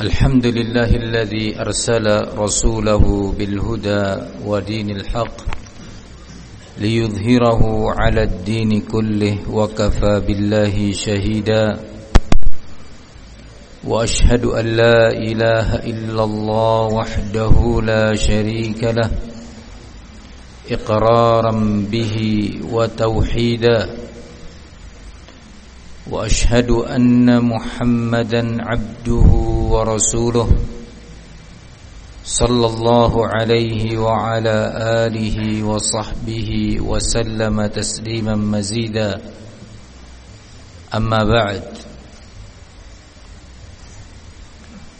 الحمد لله الذي أرسل رسوله بالهدى ودين الحق ليظهره على الدين كله وكفى بالله شهيدا وأشهد أن لا إله إلا الله وحده لا شريك له إقرارا به وتوحيدا واشهد ان محمدا عبده ورسوله صلى الله عليه وعلى اله وصحبه وسلم تسليما مزيدا اما بعد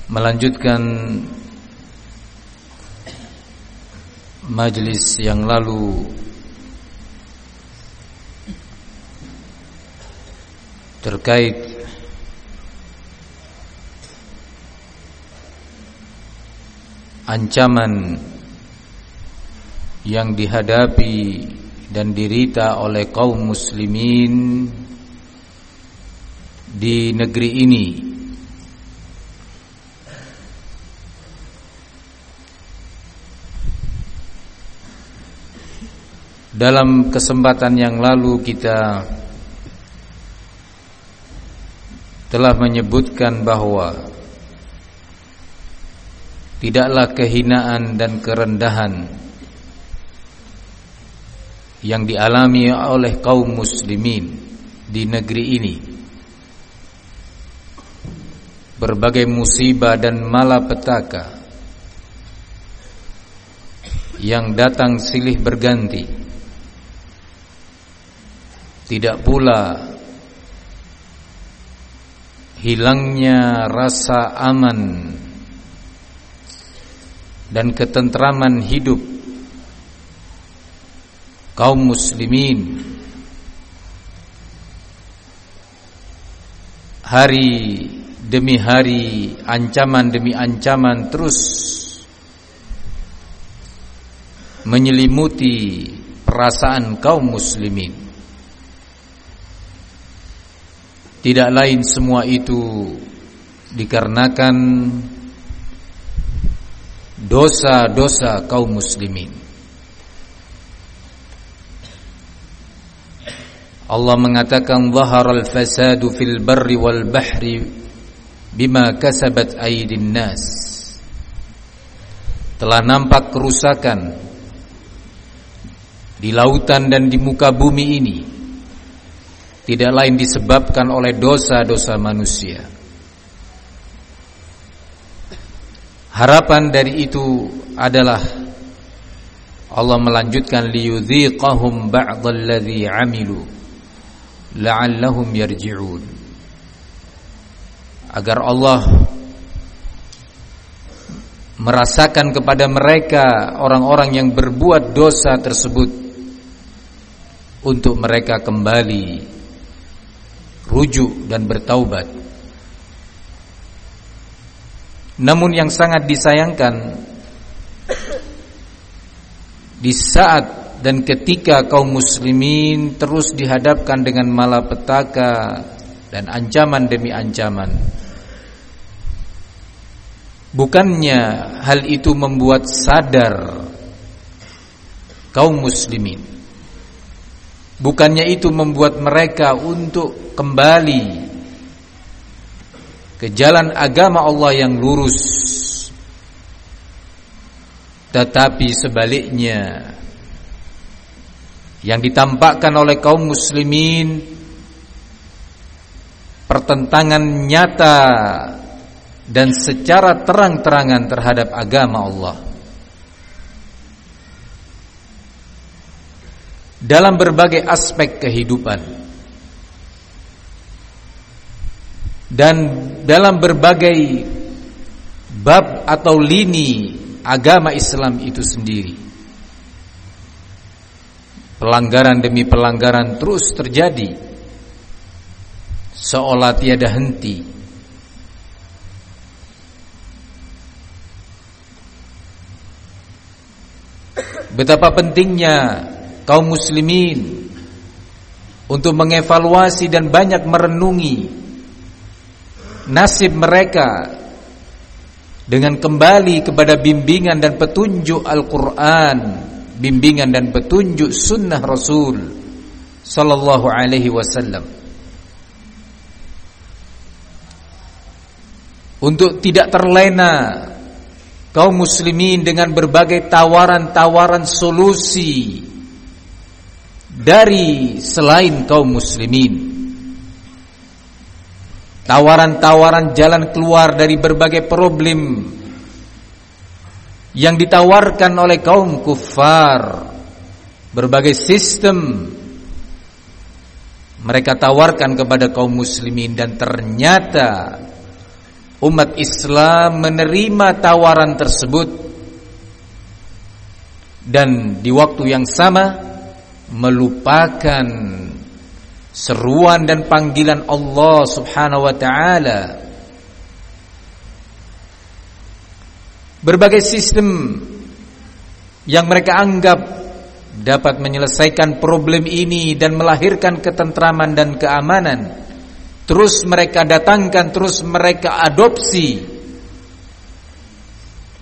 melanjutkan majlis yang lalu terkait ancaman yang dihadapi dan dirita oleh kaum muslimin di negeri ini. Dalam kesempatan yang lalu kita telah menyebutkan bahwa tidaklah kehinaan dan kerendahan yang dialami oleh kaum muslimin di negeri ini berbagai musibah dan malapetaka yang datang silih berganti. Tidak pula hilangnya rasa aman dan ketentraman hidup kaum muslimin. Hari demi hari ancaman demi ancaman terus menyelimuti perasaan kaum muslimin Tidak lain semua itu dikarenakan dosa-dosa kaum muslimin. Allah mengatakan zaharal fasadu fil barri wal bahri bima kasabat aydin nas. Telah nampak kerusakan di lautan dan di muka bumi ini tidak lain disebabkan oleh dosa-dosa manusia. Harapan dari itu adalah Allah melanjutkan liyudhiqahum ba'dalladzi 'amilu la'allahum yarji'un. Agar Allah merasakan kepada mereka orang-orang yang berbuat dosa tersebut untuk mereka kembali rujuk dan bertaubat. Namun yang sangat disayangkan di saat dan ketika kaum muslimin terus dihadapkan dengan malapetaka dan ancaman demi ancaman bukannya hal itu membuat sadar kaum muslimin bukannya itu membuat mereka untuk kembali ke jalan agama Allah yang lurus. Tetapi sebaliknya yang ditampakkan oleh kaum muslimin pertentangan nyata dan secara terang-terangan terhadap agama Allah dalam berbagai aspek kehidupan dan dalam berbagai bab atau lini agama Islam itu sendiri. Pelanggaran demi pelanggaran terus terjadi seolah tiada henti. Betapa pentingnya kaum muslimin untuk mengevaluasi dan banyak merenungi nasib mereka dengan kembali kepada bimbingan dan petunjuk Al-Quran, bimbingan dan petunjuk Sunnah Rasul Sallallahu Alaihi Wasallam. Untuk tidak terlena kaum muslimin dengan berbagai tawaran-tawaran solusi dari selain kaum muslimin. Tawaran-tawaran jalan keluar dari berbagai problem yang ditawarkan oleh kaum kufar berbagai sistem mereka tawarkan kepada kaum muslimin dan ternyata umat Islam menerima tawaran tersebut. Dan di waktu yang sama melupakan seruan dan panggilan Allah Subhanahu wa taala. Berbagai sistem yang mereka anggap dapat menyelesaikan problem ini dan melahirkan ketentraman dan keamanan terus mereka datangkan terus mereka adopsi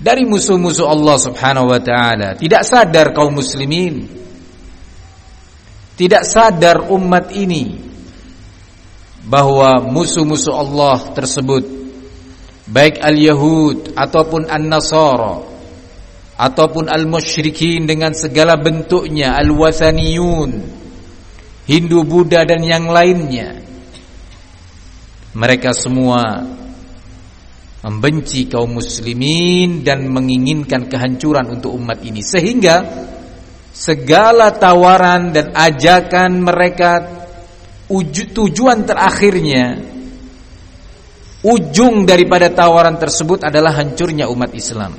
dari musuh-musuh Allah Subhanahu wa taala tidak sadar kaum muslimin tidak sadar umat ini bahwa musuh-musuh Allah tersebut baik al-Yahud ataupun an-Nasara ataupun al-musyrikin dengan segala bentuknya al-wathaniyun Hindu, Buddha dan yang lainnya mereka semua membenci kaum muslimin dan menginginkan kehancuran untuk umat ini. Sehingga segala tawaran dan ajakan mereka tujuan terakhirnya ujung daripada tawaran tersebut adalah hancurnya umat Islam.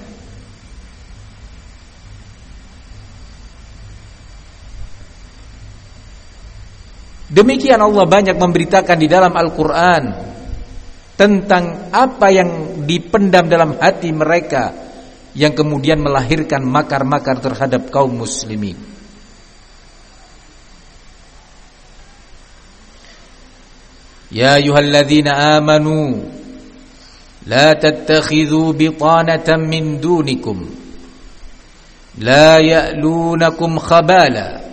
Demikian Allah banyak memberitakan di dalam Al-Quran Tentang apa yang dipendam dalam hati mereka yang kemudian melahirkan makar-makar terhadap kaum muslimin. Ya ayyuhalladzina amanu la tattakhidhu bitanatan min dunikum la ya'lunakum khabala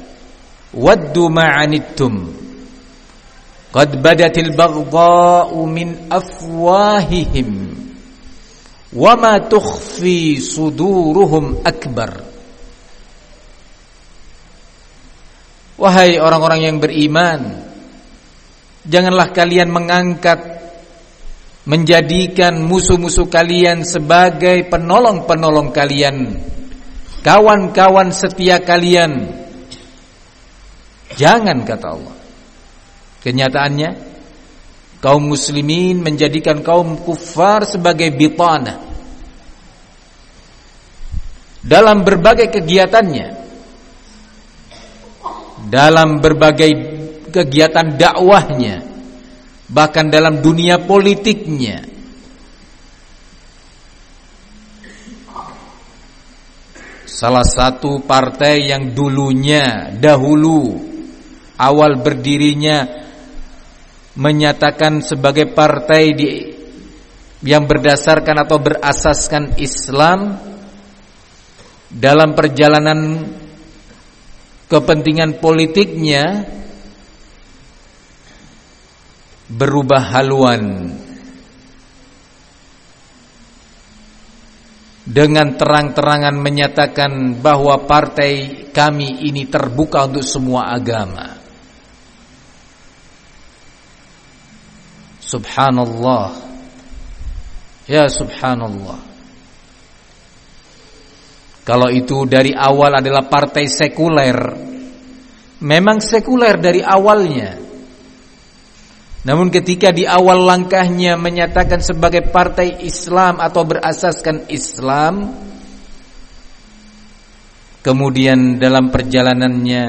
waddu ma'anittum qad badatil baghdha'u min afwahihim Wama tukhfi suduruhum akbar. Wahai orang-orang yang beriman Janganlah kalian mengangkat Menjadikan musuh-musuh kalian sebagai penolong-penolong kalian Kawan-kawan setia kalian. Jangan kata Allah. Kenyataannya kaum muslimin menjadikan kaum kufar sebagai bitana dalam berbagai kegiatannya. Dalam berbagai kegiatan dakwahnya. Bahkan dalam dunia politiknya. Salah satu partai yang dulunya dahulu awal berdirinya menyatakan sebagai partai di yang berdasarkan atau berasaskan Islam dalam perjalanan kepentingan politiknya berubah haluan dengan terang-terangan menyatakan bahwa partai kami ini terbuka untuk semua agama Subhanallah. Ya subhanallah. Kalau itu dari awal adalah partai sekuler Memang sekuler dari awalnya. Namun ketika di awal langkahnya menyatakan sebagai partai Islam atau berasaskan Islam Kemudian dalam perjalanannya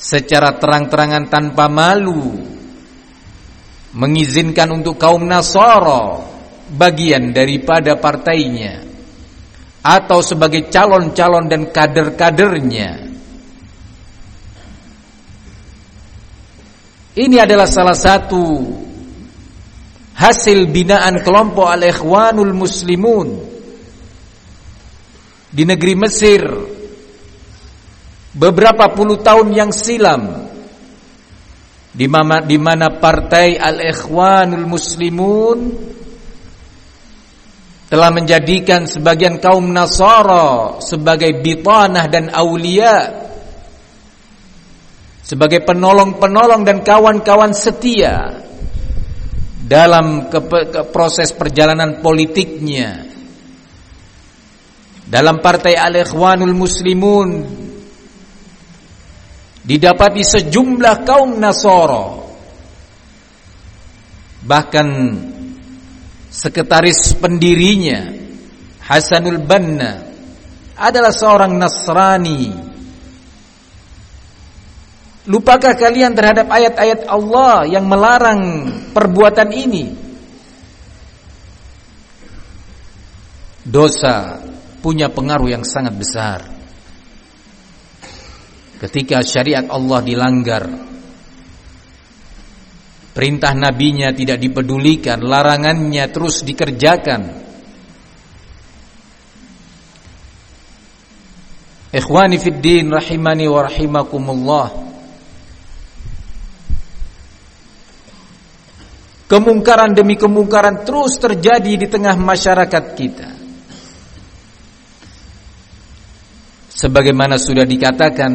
Secara terang-terangan tanpa malu mengizinkan untuk kaum Nasara bagian daripada partainya atau sebagai calon-calon dan kader-kadernya. Ini adalah salah satu hasil binaan kelompok Al-Ikhwanul Muslimun di negeri Mesir beberapa puluh tahun yang silam di mana di mana partai Al-Ikhwanul Muslimun telah menjadikan sebagian kaum Nasara sebagai bitanah dan aulia sebagai penolong-penolong dan kawan-kawan setia dalam ke, ke proses perjalanan politiknya. Dalam partai Al-Ikhwanul Muslimun didapati sejumlah kaum Nasoro bahkan sekretaris pendirinya Hasanul Banna adalah seorang Nasrani. Lupakah kalian terhadap ayat-ayat Allah yang melarang perbuatan ini? Dosa punya pengaruh yang sangat besar Ketika syariat Allah dilanggar Perintah nabinya tidak dipedulikan Larangannya terus dikerjakan. Ikhwani fid din rahimani wa rahimakumullah. Kemungkaran demi kemungkaran terus terjadi di tengah masyarakat kita. Sebagaimana sudah dikatakan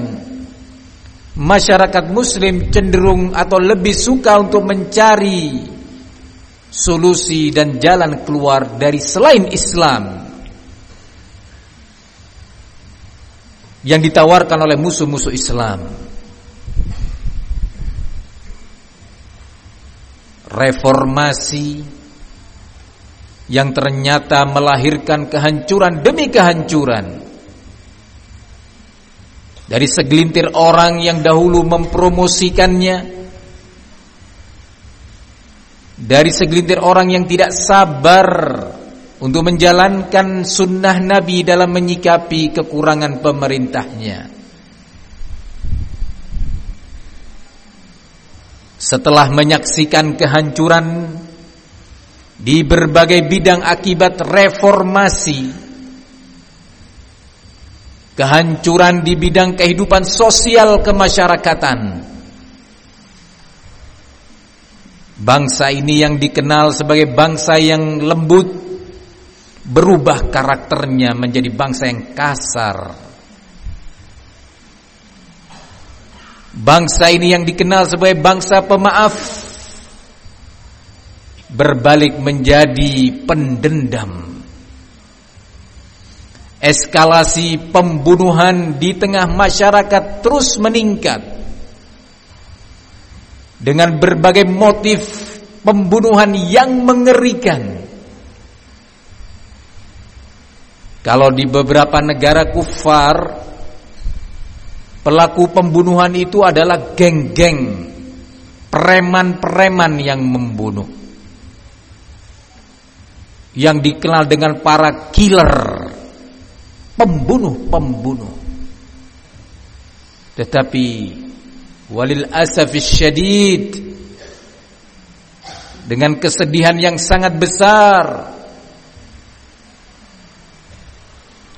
masyarakat muslim cenderung atau lebih suka untuk mencari solusi dan jalan keluar dari selain Islam yang ditawarkan oleh musuh-musuh Islam. Reformasi yang ternyata melahirkan kehancuran demi kehancuran dari segelintir orang yang dahulu mempromosikannya. Dari segelintir orang yang tidak sabar untuk menjalankan sunnah Nabi dalam menyikapi kekurangan pemerintahnya. Setelah menyaksikan kehancuran di berbagai bidang akibat reformasi kehancuran di bidang kehidupan sosial kemasyarakatan. Bangsa ini yang dikenal sebagai bangsa yang lembut berubah karakternya menjadi bangsa yang kasar. Bangsa ini yang dikenal sebagai bangsa pemaaf berbalik menjadi pendendam eskalasi pembunuhan di tengah masyarakat terus meningkat dengan berbagai motif pembunuhan yang mengerikan. Kalau di beberapa negara kufar pelaku pembunuhan itu adalah geng-geng preman-preman yang membunuh. Yang dikenal dengan para killer pembunuh-pembunuh. Tetapi walil asafis syadid dengan kesedihan yang sangat besar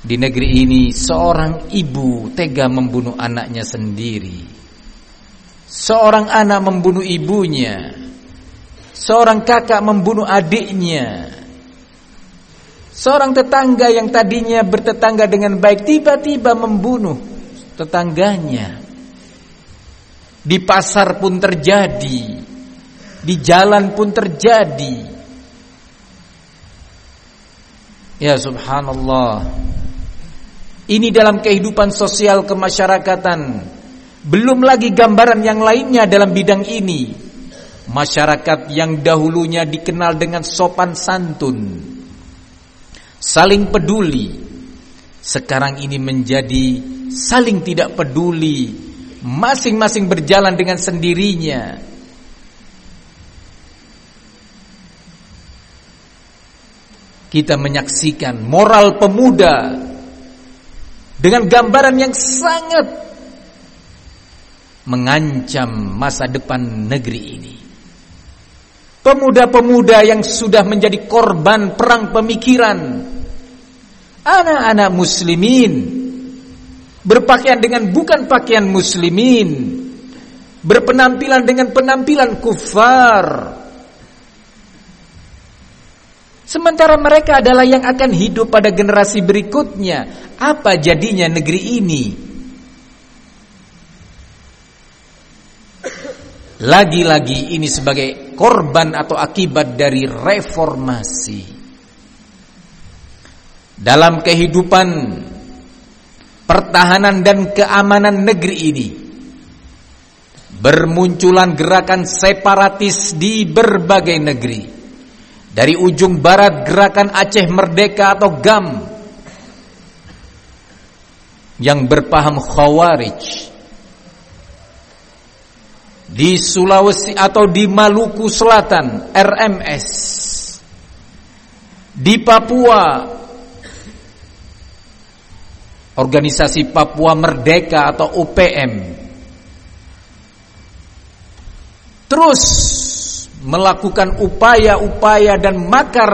di negeri ini seorang ibu tega membunuh anaknya sendiri. Seorang anak membunuh ibunya. Seorang kakak membunuh adiknya. Seorang tetangga yang tadinya bertetangga dengan baik tiba-tiba membunuh tetangganya. Di pasar pun terjadi, di jalan pun terjadi. Ya subhanallah. Ini dalam kehidupan sosial kemasyarakatan. Belum lagi gambaran yang lainnya dalam bidang ini. Masyarakat yang dahulunya dikenal dengan sopan santun saling peduli. Sekarang ini menjadi saling tidak peduli. Masing-masing berjalan dengan sendirinya. Kita menyaksikan moral pemuda dengan gambaran yang sangat mengancam masa depan negeri ini pemuda-pemuda yang sudah menjadi korban perang pemikiran, anak-anak muslimin berpakaian dengan bukan pakaian muslimin, berpenampilan dengan penampilan kufar. Sementara mereka adalah yang akan hidup pada generasi berikutnya. Apa jadinya negeri ini? Lagi-lagi ini sebagai korban atau akibat dari reformasi. Dalam kehidupan pertahanan dan keamanan negeri ini bermunculan gerakan separatis di berbagai negeri. Dari ujung barat gerakan Aceh Merdeka atau GAM yang berpaham Khawarij. Di Sulawesi atau di Maluku Selatan RMS. Di Papua Organisasi Papua Merdeka atau UPM terus melakukan upaya-upaya dan makar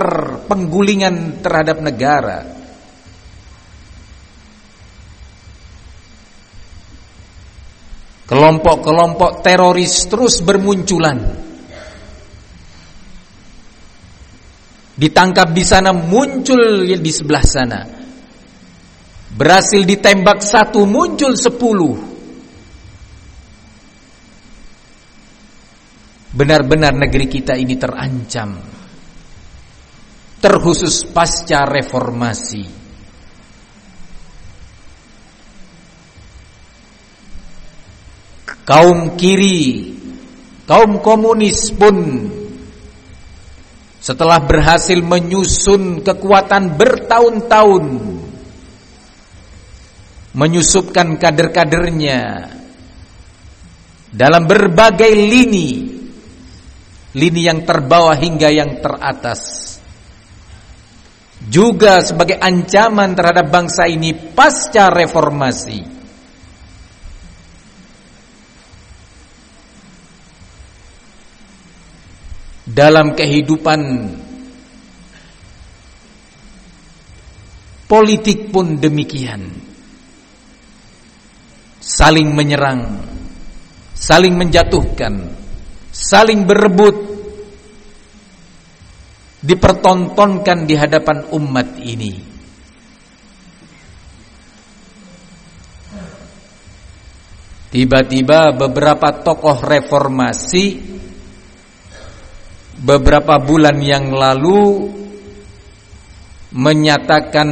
penggulingan terhadap negara. Kelompok-kelompok teroris terus bermunculan. Ditangkap di sana muncul di sebelah sana. Berhasil ditembak satu muncul sepuluh. Benar-benar negeri kita ini terancam Terkhusus pasca reformasi Kaum kiri Kaum komunis pun Setelah berhasil menyusun kekuatan bertahun-tahun Menyusupkan kader-kadernya Dalam berbagai lini lini yang terbawah hingga yang teratas. Juga sebagai ancaman terhadap bangsa ini pasca reformasi. Dalam kehidupan politik pun demikian. Saling menyerang, saling menjatuhkan, saling berebut dipertontonkan di hadapan umat ini. Tiba-tiba beberapa tokoh reformasi beberapa bulan yang lalu menyatakan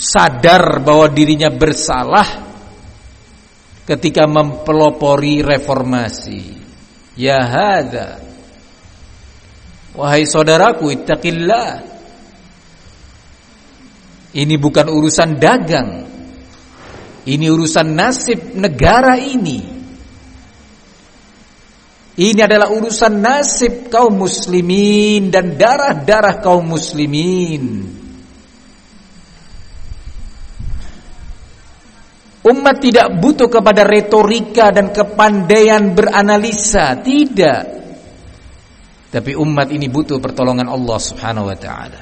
sadar bahwa dirinya bersalah ketika mempelopori reformasi. Ya hadza. Wahai saudaraku, ittaqillah. Ini bukan urusan dagang. Ini urusan nasib negara ini. Ini adalah urusan nasib kaum muslimin dan darah-darah kaum muslimin. Umat tidak butuh kepada retorika dan kepandaian beranalisa, tidak. Tapi umat ini butuh pertolongan Allah Subhanahu wa taala.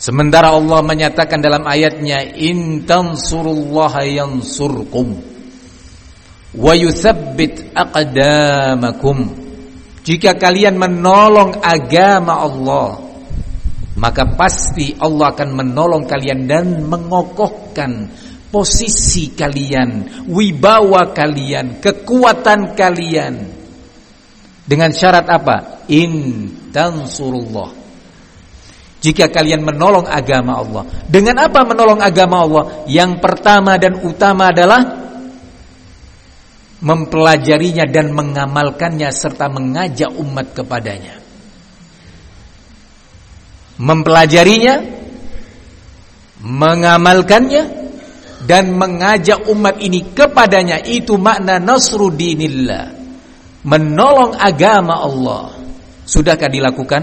Sementara Allah menyatakan dalam ayatnya in tansurullaha yansurkum wa yuthabbit. Jika kalian menolong agama Allah, maka pasti Allah akan menolong kalian dan mengokohkan posisi kalian, wibawa kalian, kekuatan kalian. Dengan syarat apa? In tansurullah. Jika kalian menolong agama Allah. Dengan apa menolong agama Allah? Yang pertama dan utama adalah mempelajarinya dan mengamalkannya serta mengajak umat kepadanya. Mempelajarinya, mengamalkannya dan mengajak umat ini kepadanya. Itu makna nasrudinillah menolong agama Allah. Sudahkah dilakukan?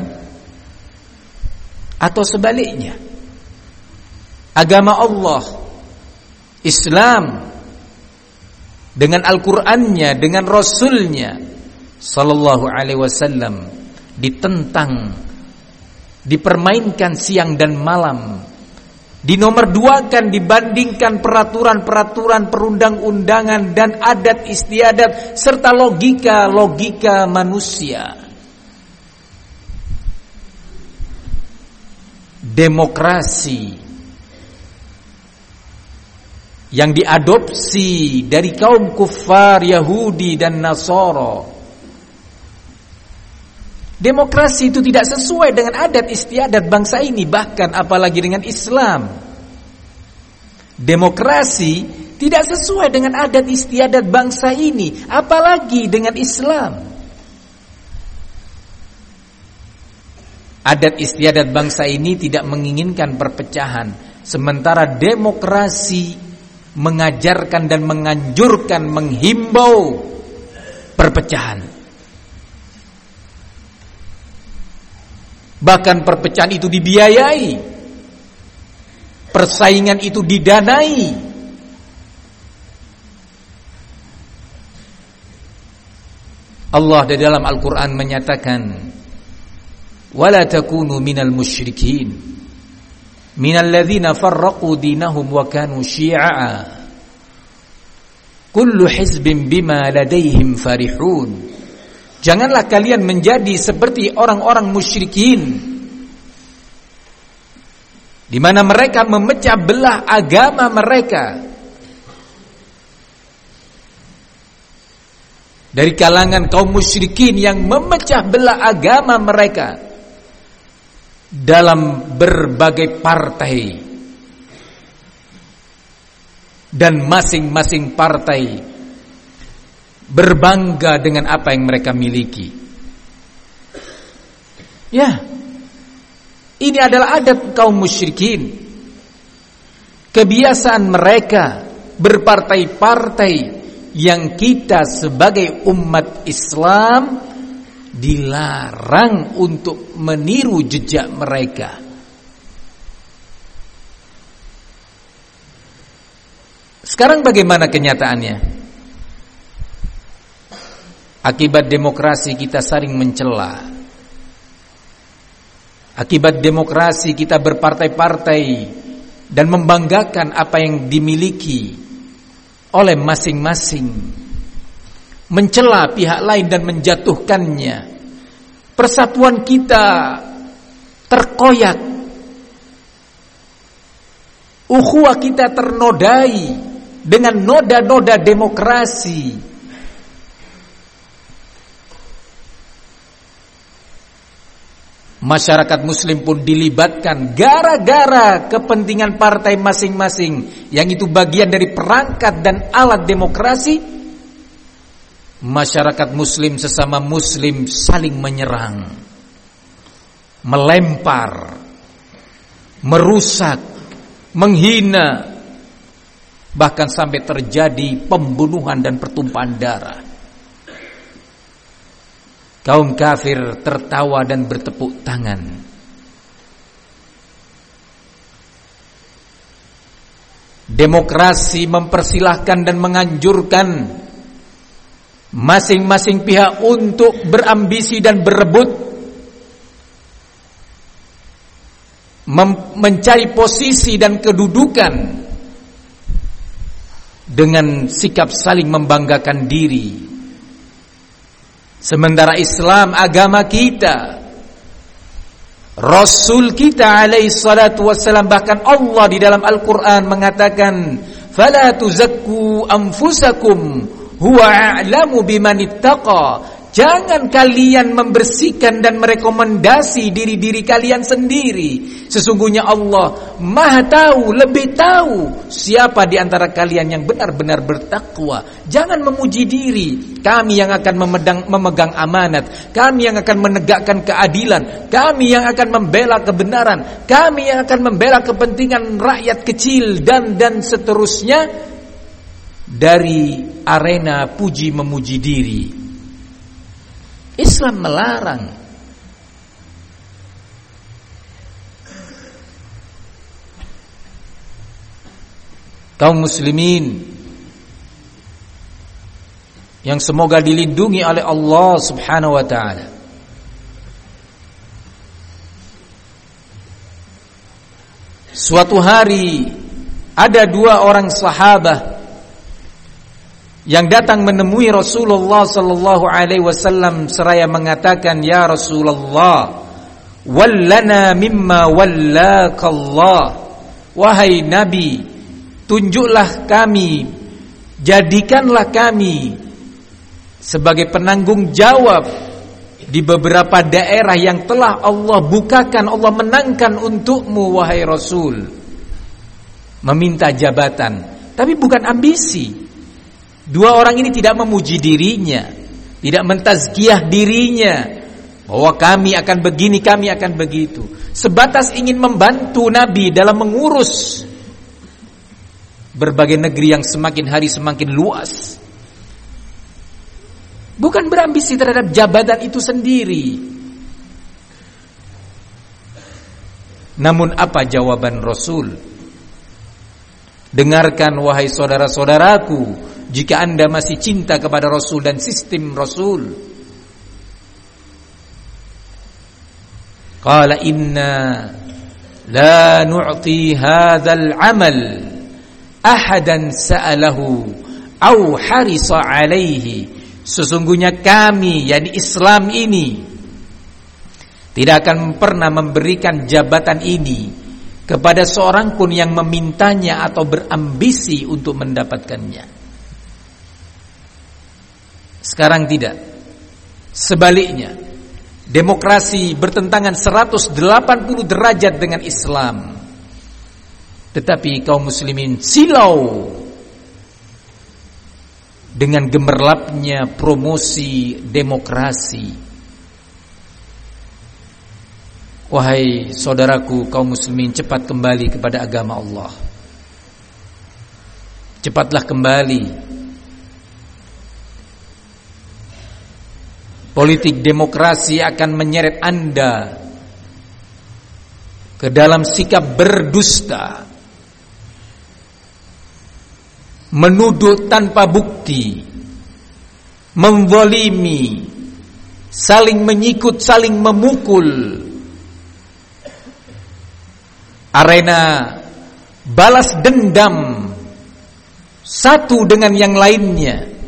Atau sebaliknya? Agama Allah Islam dengan Al-Qur'annya, dengan Rasulnya sallallahu alaihi wasallam ditentang dipermainkan siang dan malam dinomor dua kan dibandingkan peraturan-peraturan perundang-undangan dan adat istiadat serta logika-logika manusia. Demokrasi yang diadopsi dari kaum kufar Yahudi dan Nasoro Demokrasi itu tidak sesuai dengan adat istiadat bangsa ini bahkan apalagi dengan Islam. Demokrasi tidak sesuai dengan adat istiadat bangsa ini apalagi dengan Islam. Adat istiadat bangsa ini tidak menginginkan perpecahan sementara demokrasi mengajarkan dan menganjurkan menghimbau perpecahan. Bahkan perpecahan itu dibiayai. Persaingan itu didanai. Allah di dalam Al-Qur'an menyatakan wala takunu minal musyrikin minal ladzina farraqu dinahum wa kanu syi'a kullu hizbin bima ladaihim farihun. Janganlah kalian menjadi seperti orang-orang musyrikin. Di mana mereka memecah belah agama mereka. Dari kalangan kaum musyrikin yang memecah belah agama mereka dalam berbagai partai dan masing-masing partai berbangga dengan apa yang mereka miliki. Ya. Ini adalah adat kaum musyrikin. Kebiasaan mereka berpartai-partai yang kita sebagai umat Islam dilarang untuk meniru jejak mereka. Sekarang bagaimana kenyataannya? Akibat demokrasi kita saling mencela. Akibat demokrasi kita berpartai-partai dan membanggakan apa yang dimiliki oleh masing-masing. Mencela pihak lain dan menjatuhkannya. Persatuan kita terkoyak. Ukhuwah kita ternodai dengan noda-noda demokrasi Masyarakat muslim pun dilibatkan gara-gara kepentingan partai masing-masing yang itu bagian dari perangkat dan alat demokrasi. Masyarakat muslim sesama muslim saling menyerang, melempar, merusak, menghina, bahkan sampai terjadi pembunuhan dan pertumpahan darah. Kaum kafir tertawa dan bertepuk tangan. Demokrasi mempersilahkan dan menganjurkan masing-masing pihak untuk berambisi dan berebut. Mencari posisi dan kedudukan. Dengan sikap saling membanggakan diri. Sementara Islam agama kita Rasul kita alaihi salatu wassalam bahkan Allah di dalam Al-Qur'an mengatakan fala tuzakku anfusakum huwa a'lamu biman ittaqa Jangan kalian membersihkan dan merekomendasi diri-diri kalian sendiri. Sesungguhnya Allah Maha tahu, lebih tahu siapa di antara kalian yang benar-benar bertakwa. Jangan memuji diri. Kami yang akan memedang, memegang amanat, kami yang akan menegakkan keadilan, kami yang akan membela kebenaran, kami yang akan membela kepentingan rakyat kecil dan dan seterusnya dari arena puji memuji diri. Islam melarang kaum muslimin yang semoga dilindungi oleh Allah Subhanahu wa taala. Suatu hari ada dua orang sahabat yang datang menemui Rasulullah sallallahu alaihi wasallam seraya mengatakan ya Rasulullah wallana mimma wallakallah wahai nabi tunjuklah kami jadikanlah kami sebagai penanggung jawab di beberapa daerah yang telah Allah bukakan, Allah menangkan untukmu wahai Rasul. Meminta jabatan, tapi bukan ambisi. Dua orang ini tidak memuji dirinya, tidak mentazkiyah dirinya bahwa kami akan begini, kami akan begitu. Sebatas ingin membantu Nabi dalam mengurus berbagai negeri yang semakin hari semakin luas. Bukan berambisi terhadap jabatan itu sendiri. Namun apa jawaban Rasul? Dengarkan wahai saudara-saudaraku, jika Anda masih cinta kepada Rasul dan sistem Rasul. Qala inna la nu'ti hadzal amal ahadan sa'alahu au harisa alaihi Sesungguhnya kami, yakni Islam ini tidak akan pernah memberikan jabatan ini kepada seorang pun yang memintanya atau berambisi untuk mendapatkannya. Sekarang tidak. Sebaliknya, demokrasi bertentangan 180 derajat dengan Islam. Tetapi kaum muslimin silau dengan gemerlapnya promosi demokrasi. Wahai saudaraku kaum muslimin cepat kembali kepada agama Allah. Cepatlah kembali. Politik demokrasi akan menyeret Anda ke dalam sikap berdusta menuduh tanpa bukti, membolimi, saling menyikut, saling memukul. Arena balas dendam satu dengan yang lainnya.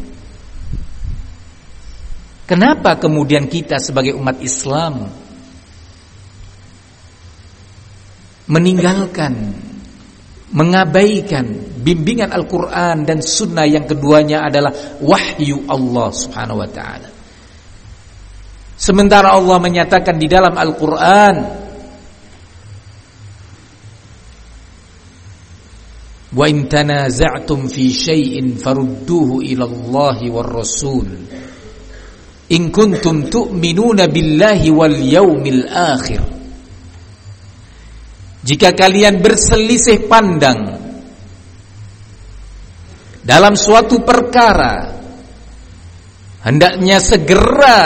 Kenapa kemudian kita sebagai umat Islam meninggalkan, mengabaikan bimbingan Al-Quran dan Sunnah yang keduanya adalah wahyu Allah Subhanahu Wa Taala. Sementara Allah menyatakan di dalam Al-Quran, wa in tanaza'tum fi syai'in farudduhu ila Allah Rasul. In kuntum tu'minuna billahi wal yaumil akhir. Jika kalian berselisih pandang dalam suatu perkara hendaknya segera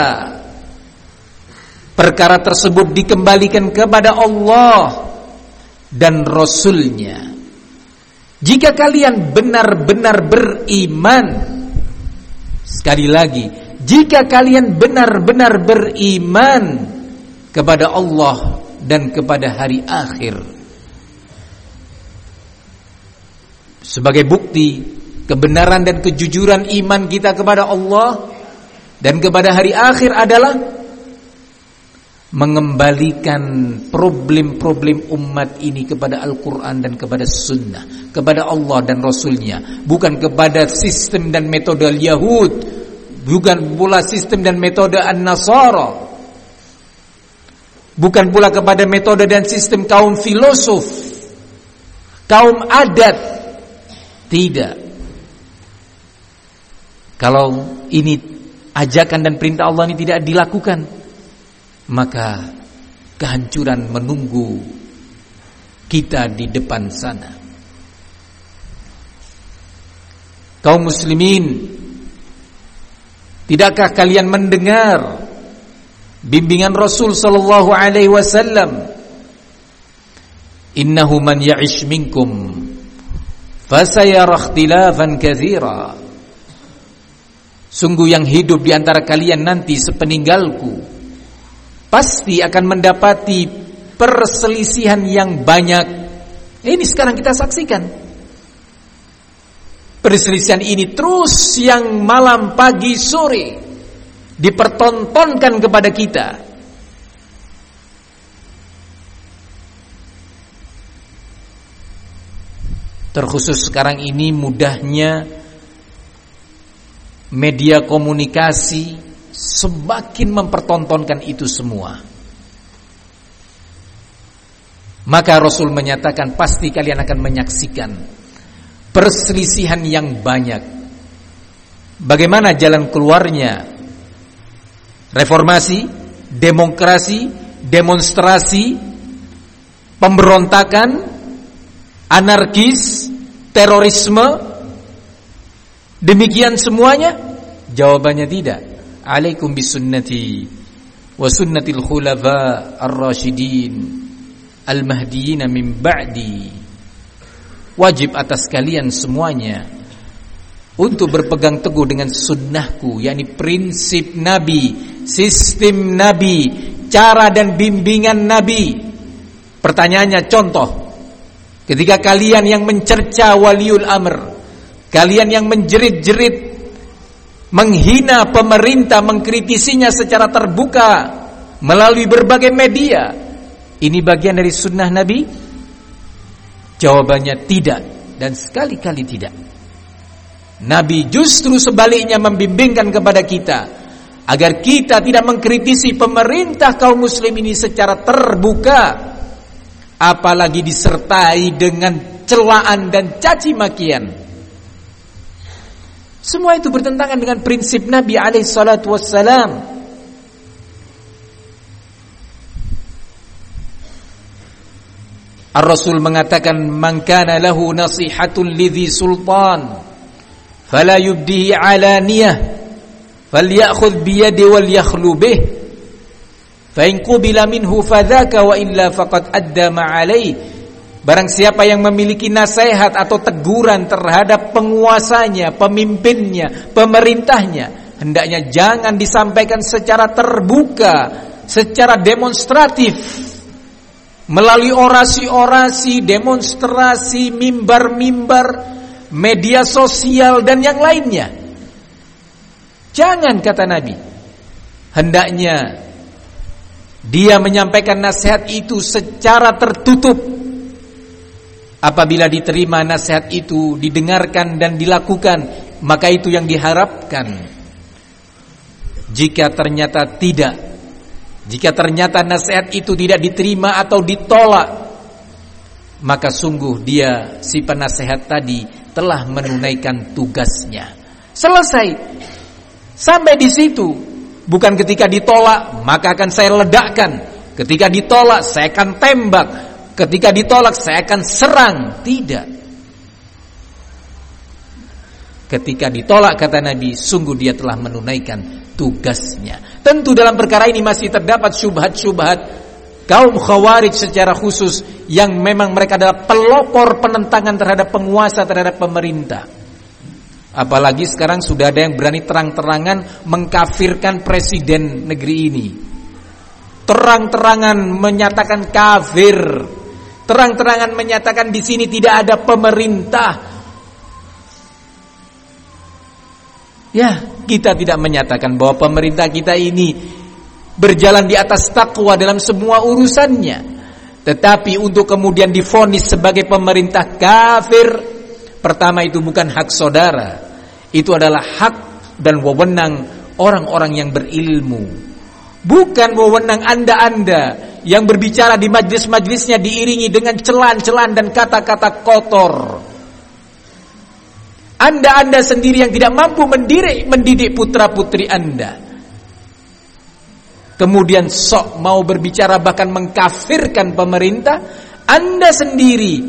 perkara tersebut dikembalikan kepada Allah dan Rasulnya jika kalian benar-benar beriman sekali lagi jika kalian benar-benar beriman kepada Allah dan kepada hari akhir sebagai bukti kebenaran dan kejujuran iman kita kepada Allah dan kepada hari akhir adalah mengembalikan problem-problem umat ini kepada Al-Quran dan kepada Sunnah, kepada Allah dan Rasulnya, bukan kepada sistem dan metode Yahud, bukan pula sistem dan metode An-Nasara, bukan pula kepada metode dan sistem kaum filosof, kaum adat, tidak. Kalau ini ajakan dan perintah Allah ini tidak dilakukan, maka kehancuran menunggu kita di depan sana. Kaum muslimin, tidakkah kalian mendengar bimbingan Rasul sallallahu alaihi wasallam? Innahu man ya'ish minkum fasayara ikhtilafan katsira Sungguh yang hidup di antara kalian nanti sepeninggalku pasti akan mendapati perselisihan yang banyak. Ini sekarang kita saksikan. Perselisihan ini terus yang malam, pagi, sore dipertontonkan kepada kita. Terkhusus sekarang ini mudahnya media komunikasi semakin mempertontonkan itu semua. Maka Rasul menyatakan pasti kalian akan menyaksikan perselisihan yang banyak. Bagaimana jalan keluarnya? Reformasi, demokrasi, demonstrasi, pemberontakan, anarkis, terorisme, Demikian semuanya? Jawabannya tidak. Alaikum bisunnati wa sunnatil khulafa ar-rasyidin al-mahdiyyin min ba'di. Wajib atas kalian semuanya untuk berpegang teguh dengan sunnahku yakni prinsip nabi, sistem nabi, cara dan bimbingan nabi. Pertanyaannya contoh ketika kalian yang mencerca waliul amr Kalian yang menjerit-jerit menghina pemerintah, mengkritisinya secara terbuka melalui berbagai media. Ini bagian dari sunnah Nabi? Jawabannya tidak dan sekali-kali tidak. Nabi justru sebaliknya membimbingkan kepada kita agar kita tidak mengkritisi pemerintah kaum muslim ini secara terbuka apalagi disertai dengan celaan dan caci makian. Semua itu bertentangan dengan prinsip Nabi alaihi salatu. Ar-Rasul mengatakan man kana lahu nasihatun lidhi sultan fala yubdihi alaniyah falyakhudh bi yadi wal yakhlu bih. Fa in qubila minhu fadhaka wa illa faqad adda ma alayhi Barang siapa yang memiliki nasihat atau teguran terhadap penguasanya, pemimpinnya, pemerintahnya, hendaknya jangan disampaikan secara terbuka, secara demonstratif, melalui orasi-orasi, demonstrasi, mimbar-mimbar, media sosial dan yang lainnya. Jangan kata Nabi. Hendaknya dia menyampaikan nasihat itu secara tertutup Apabila diterima nasihat itu didengarkan dan dilakukan, maka itu yang diharapkan. Jika ternyata tidak, jika ternyata nasihat itu tidak diterima atau ditolak, maka sungguh dia si penasehat tadi telah menunaikan tugasnya. Selesai. Sampai di situ. Bukan ketika ditolak, maka akan saya ledakkan. Ketika ditolak, saya akan tembak. Ketika ditolak saya akan serang. Tidak. Ketika ditolak kata Nabi, sungguh dia telah menunaikan tugasnya. Tentu dalam perkara ini masih terdapat syubhat-syubhat kaum khawarij secara khusus yang memang mereka adalah pelopor penentangan terhadap penguasa terhadap pemerintah. Apalagi sekarang sudah ada yang berani terang-terangan mengkafirkan presiden negeri ini. Terang-terangan menyatakan kafir terang-terangan menyatakan di sini tidak ada pemerintah. Ya, kita tidak menyatakan bahwa pemerintah kita ini berjalan di atas takwa dalam semua urusannya. Tetapi untuk kemudian difonis sebagai pemerintah kafir, pertama itu bukan hak saudara. Itu adalah hak dan wewenang orang-orang yang berilmu. Bukan wewenang anda-anda yang berbicara di majlis-majlisnya diiringi dengan celan-celan dan kata-kata kotor. Anda-anda sendiri yang tidak mampu mendidik, mendidik putra-putri Anda. Kemudian sok mau berbicara bahkan mengkafirkan pemerintah, Anda sendiri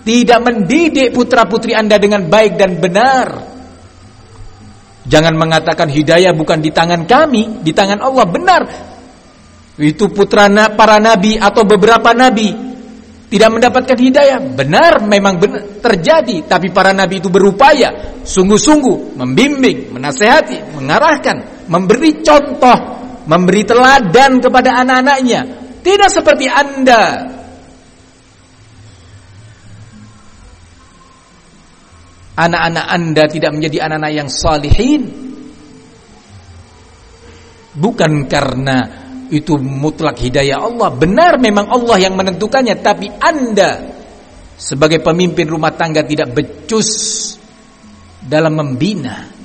tidak mendidik putra-putri Anda dengan baik dan benar. Jangan mengatakan hidayah bukan di tangan kami, di tangan Allah. Benar, itu putra para nabi atau beberapa nabi tidak mendapatkan hidayah. Benar memang benar terjadi, tapi para nabi itu berupaya sungguh-sungguh membimbing, menasehati, mengarahkan, memberi contoh, memberi teladan kepada anak-anaknya. Tidak seperti Anda. Anak-anak Anda tidak menjadi anak-anak yang salihin. Bukan karena itu mutlak hidayah Allah. Benar memang Allah yang menentukannya, tapi Anda sebagai pemimpin rumah tangga tidak becus dalam membina.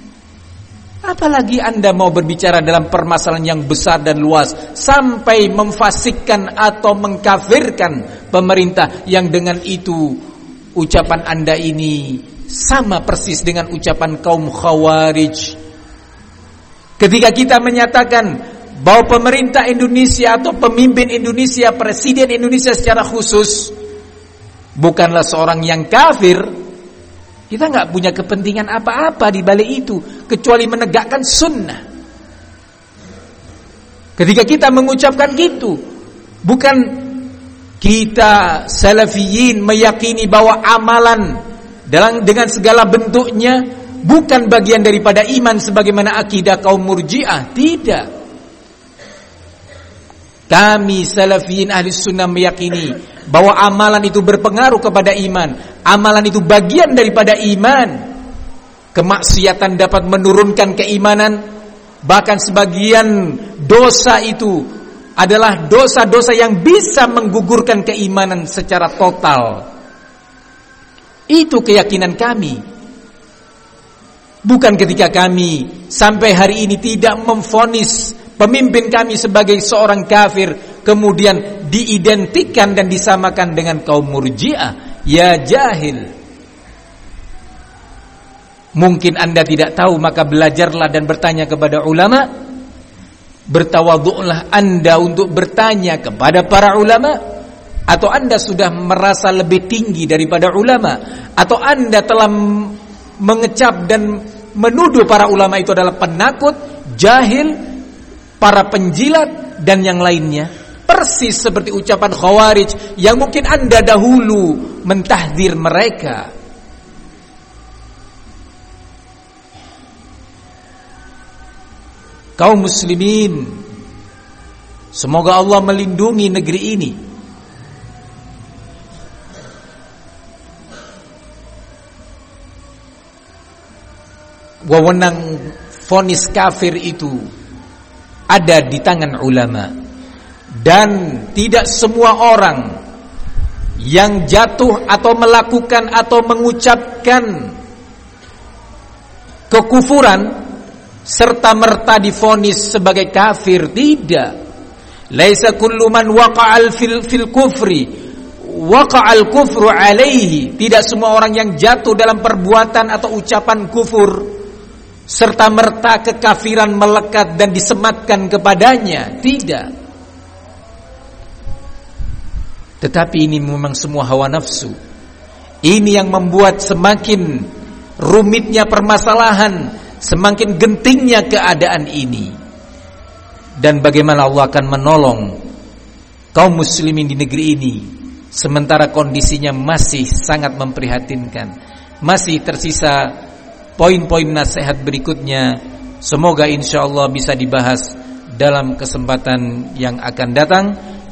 Apalagi Anda mau berbicara dalam permasalahan yang besar dan luas sampai memfasikkan atau mengkafirkan pemerintah yang dengan itu ucapan Anda ini sama persis dengan ucapan kaum Khawarij. Ketika kita menyatakan bahwa pemerintah Indonesia atau pemimpin Indonesia, presiden Indonesia secara khusus bukanlah seorang yang kafir, kita nggak punya kepentingan apa-apa di balik itu kecuali menegakkan sunnah. Ketika kita mengucapkan gitu, bukan kita salafiyin meyakini bahwa amalan dalam dengan segala bentuknya bukan bagian daripada iman sebagaimana akidah kaum murjiah, tidak. Kami salafiyin ahli sunnah meyakini bahwa amalan itu berpengaruh kepada iman. Amalan itu bagian daripada iman. Kemaksiatan dapat menurunkan keimanan. Bahkan sebagian dosa itu adalah dosa-dosa yang bisa menggugurkan keimanan secara total. Itu keyakinan kami. Bukan ketika kami sampai hari ini tidak memfonis pemimpin kami sebagai seorang kafir kemudian diidentikan dan disamakan dengan kaum murjiah. Ya jahil. Mungkin anda tidak tahu maka belajarlah dan bertanya kepada ulama. Bertawaduklah anda untuk bertanya kepada para ulama. Atau anda sudah merasa lebih tinggi daripada ulama. Atau anda telah mengecap dan menuduh para ulama itu adalah penakut jahil para penjilat dan yang lainnya persis seperti ucapan khawarij yang mungkin anda dahulu mentahdir mereka. Kaum muslimin semoga Allah melindungi negeri ini. Wewenang fonis kafir itu ada di tangan ulama. Dan tidak semua orang yang jatuh atau melakukan atau mengucapkan kekufuran serta merta difonis sebagai kafir tidak. Laisa kullu man waqa'al fil fil kufri waqa'al kufru alaihi. Tidak semua orang yang jatuh dalam perbuatan atau ucapan kufur serta merta kekafiran melekat dan disematkan kepadanya? Tidak. Tetapi ini memang semua hawa nafsu. Ini yang membuat semakin rumitnya permasalahan semakin gentingnya keadaan ini. Dan bagaimana Allah akan menolong kaum muslimin di negeri ini sementara kondisinya masih sangat memprihatinkan masih tersisa poin-poin nasihat berikutnya. Semoga insyaallah bisa dibahas dalam kesempatan yang akan datang.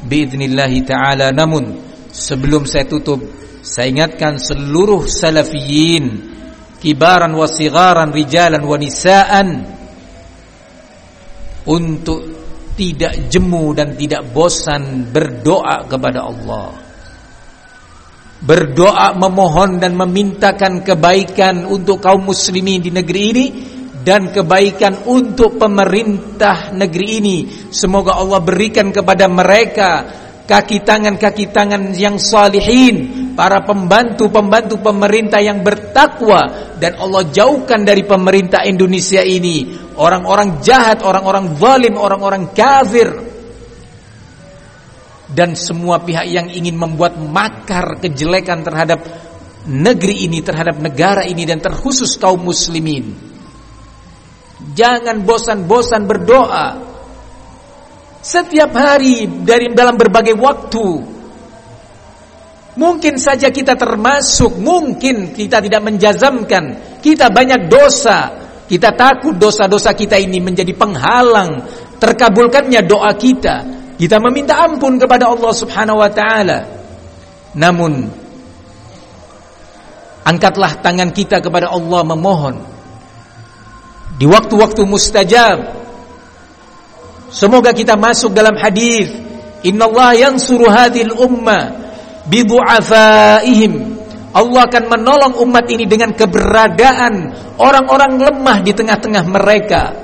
Biidnillahi taala. Namun sebelum saya tutup saya ingatkan seluruh salafiyin kibaran wa sigaran rijalan wa nisaan untuk tidak jemu dan tidak bosan berdoa kepada Allah berdoa memohon dan memintakan kebaikan untuk kaum muslimin di negeri ini dan kebaikan untuk pemerintah negeri ini. Semoga Allah berikan kepada mereka kaki tangan-kaki tangan yang salihin para pembantu-pembantu pemerintah yang bertakwa dan Allah jauhkan dari pemerintah Indonesia ini. Orang-orang jahat, orang-orang zalim, orang-orang kafir dan semua pihak yang ingin membuat makar kejelekan terhadap negeri ini, terhadap negara ini dan terkhusus kaum muslimin. Jangan bosan-bosan berdoa. Setiap hari dari dalam berbagai waktu Mungkin saja kita termasuk, mungkin kita tidak menjazamkan, kita banyak dosa, kita takut dosa-dosa kita ini menjadi penghalang terkabulkannya doa kita. Kita meminta ampun kepada Allah Subhanahu wa taala. Namun angkatlah tangan kita kepada Allah memohon di waktu-waktu mustajab. Semoga kita masuk dalam hadis Innallaha yansuru hadhil ummah bidu'afaihim Allah akan menolong umat ini dengan keberadaan orang-orang lemah di tengah-tengah mereka.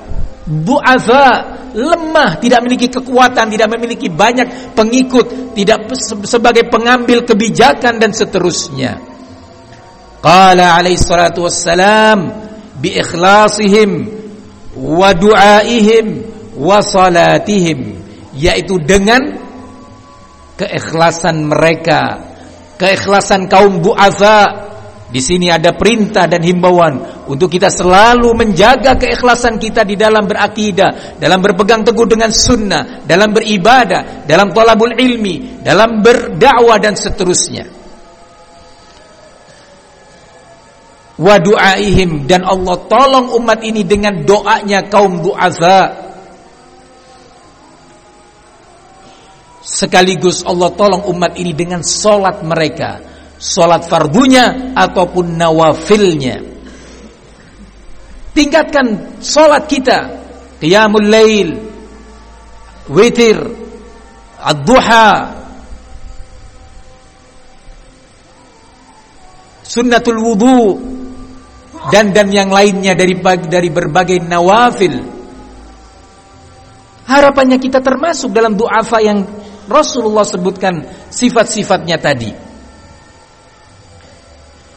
Du'afa, lemah, tidak memiliki kekuatan, tidak memiliki banyak pengikut, tidak sebagai pengambil kebijakan dan seterusnya. Qala alaihi salatu wassalam bi ikhlasihim wa du'aihim wa salatihim yaitu dengan keikhlasan mereka, keikhlasan kaum bu'aza. Di sini ada perintah dan himbauan untuk kita selalu menjaga keikhlasan kita di dalam berakidah, dalam berpegang teguh dengan sunnah, dalam beribadah, dalam tolabul ilmi, dalam berdakwah dan seterusnya. Wa du'aihim dan Allah tolong umat ini dengan doanya kaum du'aza Sekaligus Allah tolong umat ini dengan solat mereka Solat fardunya ataupun nawafilnya Tingkatkan solat kita Qiyamul lail Witir Ad-duha Sunnatul wudu dan dan yang lainnya dari dari berbagai nawafil. Harapannya kita termasuk dalam duafa yang Rasulullah sebutkan sifat-sifatnya tadi.